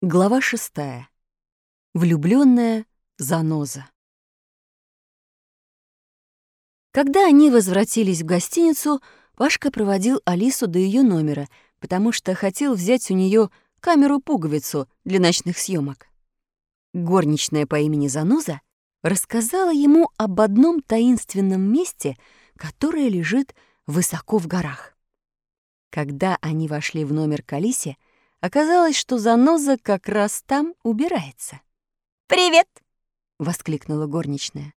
Глава шестая. Влюбленная заноза. Когда они возвратились в гостиницу, Пашка проводил Алису до ее номера, потому что хотел взять у нее камеру-пуговицу для ночных съемок. Горничная по имени Заноза рассказала ему об одном таинственном месте, которое лежит высоко в горах. Когда они вошли в номер к Алисе, Оказалось, что заноза как раз там убирается. «Привет!» — воскликнула горничная.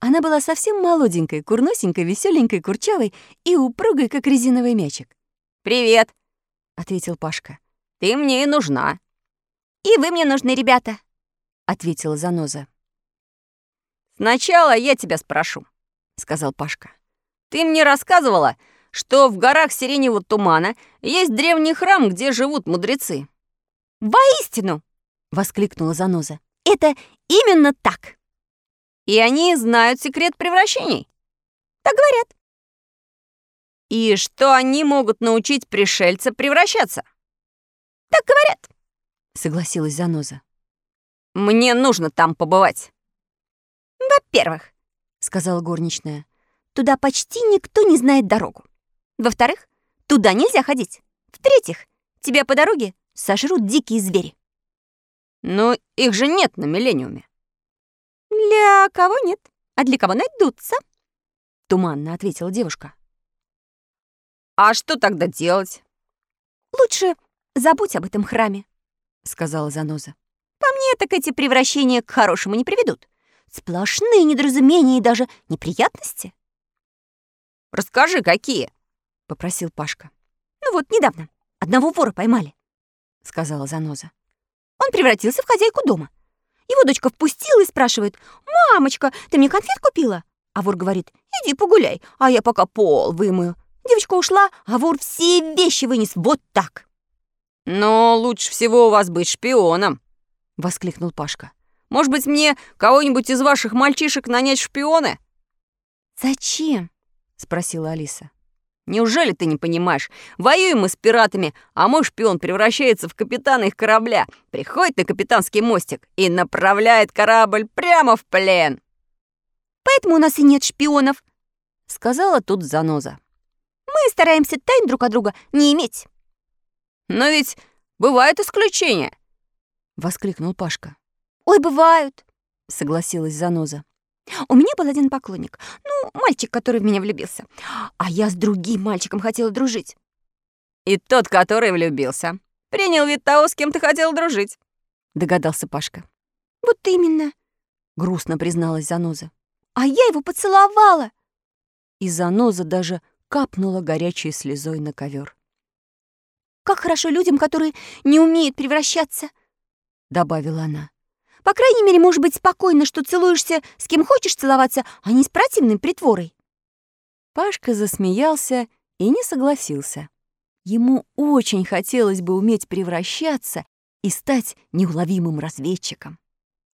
Она была совсем молоденькой, курносенькой, веселенькой, курчавой и упругой, как резиновый мячик. «Привет!» — ответил Пашка. «Ты мне и нужна». «И вы мне нужны, ребята!» — ответила заноза. «Сначала я тебя спрошу», — сказал Пашка. «Ты мне рассказывала, что в горах Сиреневого тумана есть древний храм, где живут мудрецы. «Воистину!» — воскликнула Заноза. «Это именно так!» «И они знают секрет превращений?» «Так говорят». «И что они могут научить пришельца превращаться?» «Так говорят», — согласилась Заноза. «Мне нужно там побывать». «Во-первых», — сказала горничная, — «туда почти никто не знает дорогу. Во-вторых, туда нельзя ходить. В-третьих, тебя по дороге сожрут дикие звери. Но их же нет на Миллениуме. Для кого нет, а для кого найдутся? Туманно ответила девушка. А что тогда делать? Лучше забудь об этом храме, сказала Заноза. По мне, так эти превращения к хорошему не приведут. Сплошные недоразумения и даже неприятности. Расскажи, какие? — попросил Пашка. «Ну вот, недавно одного вора поймали», — сказала Заноза. «Он превратился в хозяйку дома. Его дочка впустила и спрашивает, «Мамочка, ты мне конфет купила?» А вор говорит, «Иди погуляй, а я пока пол вымою». Девочка ушла, а вор все вещи вынес вот так. «Но лучше всего у вас быть шпионом», — воскликнул Пашка. «Может быть, мне кого-нибудь из ваших мальчишек нанять шпионы?» «Зачем?» — спросила Алиса. Неужели ты не понимаешь? Воюем мы с пиратами, а мой шпион превращается в капитана их корабля, приходит на капитанский мостик и направляет корабль прямо в плен. Поэтому у нас и нет шпионов, сказала тут заноза. Мы стараемся тайн друг от друга не иметь. Но ведь бывают исключения, воскликнул Пашка. Ой, бывают, согласилась заноза. У меня был один поклонник, ну, мальчик, который в меня влюбился. А я с другим мальчиком хотела дружить. И тот, который влюбился, принял вид того, с кем ты хотел дружить, догадался Пашка. Вот именно, грустно призналась Заноза. А я его поцеловала. И Заноза даже капнула горячей слезой на ковер. Как хорошо людям, которые не умеют превращаться, добавила она. По крайней мере, может быть спокойно, что целуешься с кем хочешь целоваться, а не с противной притворой». Пашка засмеялся и не согласился. Ему очень хотелось бы уметь превращаться и стать неуловимым разведчиком.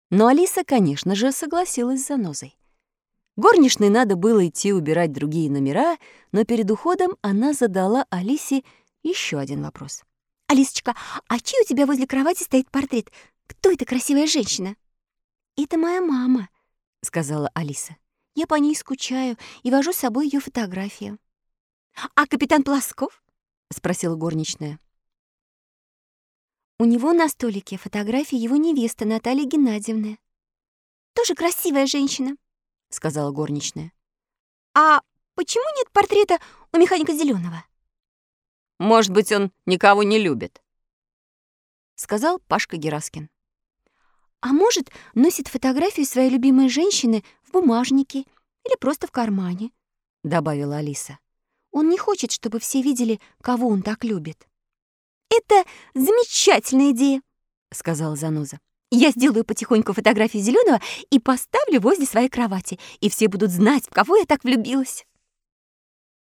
Но Алиса, конечно же, согласилась с занозой. Горничной надо было идти убирать другие номера, но перед уходом она задала Алисе еще один вопрос. «Алисочка, а чей у тебя возле кровати стоит портрет? Кто эта красивая женщина?» «Это моя мама», — сказала Алиса. «Я по ней скучаю и вожу с собой ее фотографию». «А капитан Плосков?» — спросила горничная. «У него на столике фотография его невесты Натальи Геннадьевны. Тоже красивая женщина», — сказала горничная. «А почему нет портрета у механика Зеленого? «Может быть, он никого не любит», — сказал Пашка Гераскин. А может, носит фотографию своей любимой женщины в бумажнике или просто в кармане, добавила Алиса. Он не хочет, чтобы все видели, кого он так любит. Это замечательная идея, сказала Заноза. Я сделаю потихоньку фотографию зеленого и поставлю возле своей кровати, и все будут знать, в кого я так влюбилась.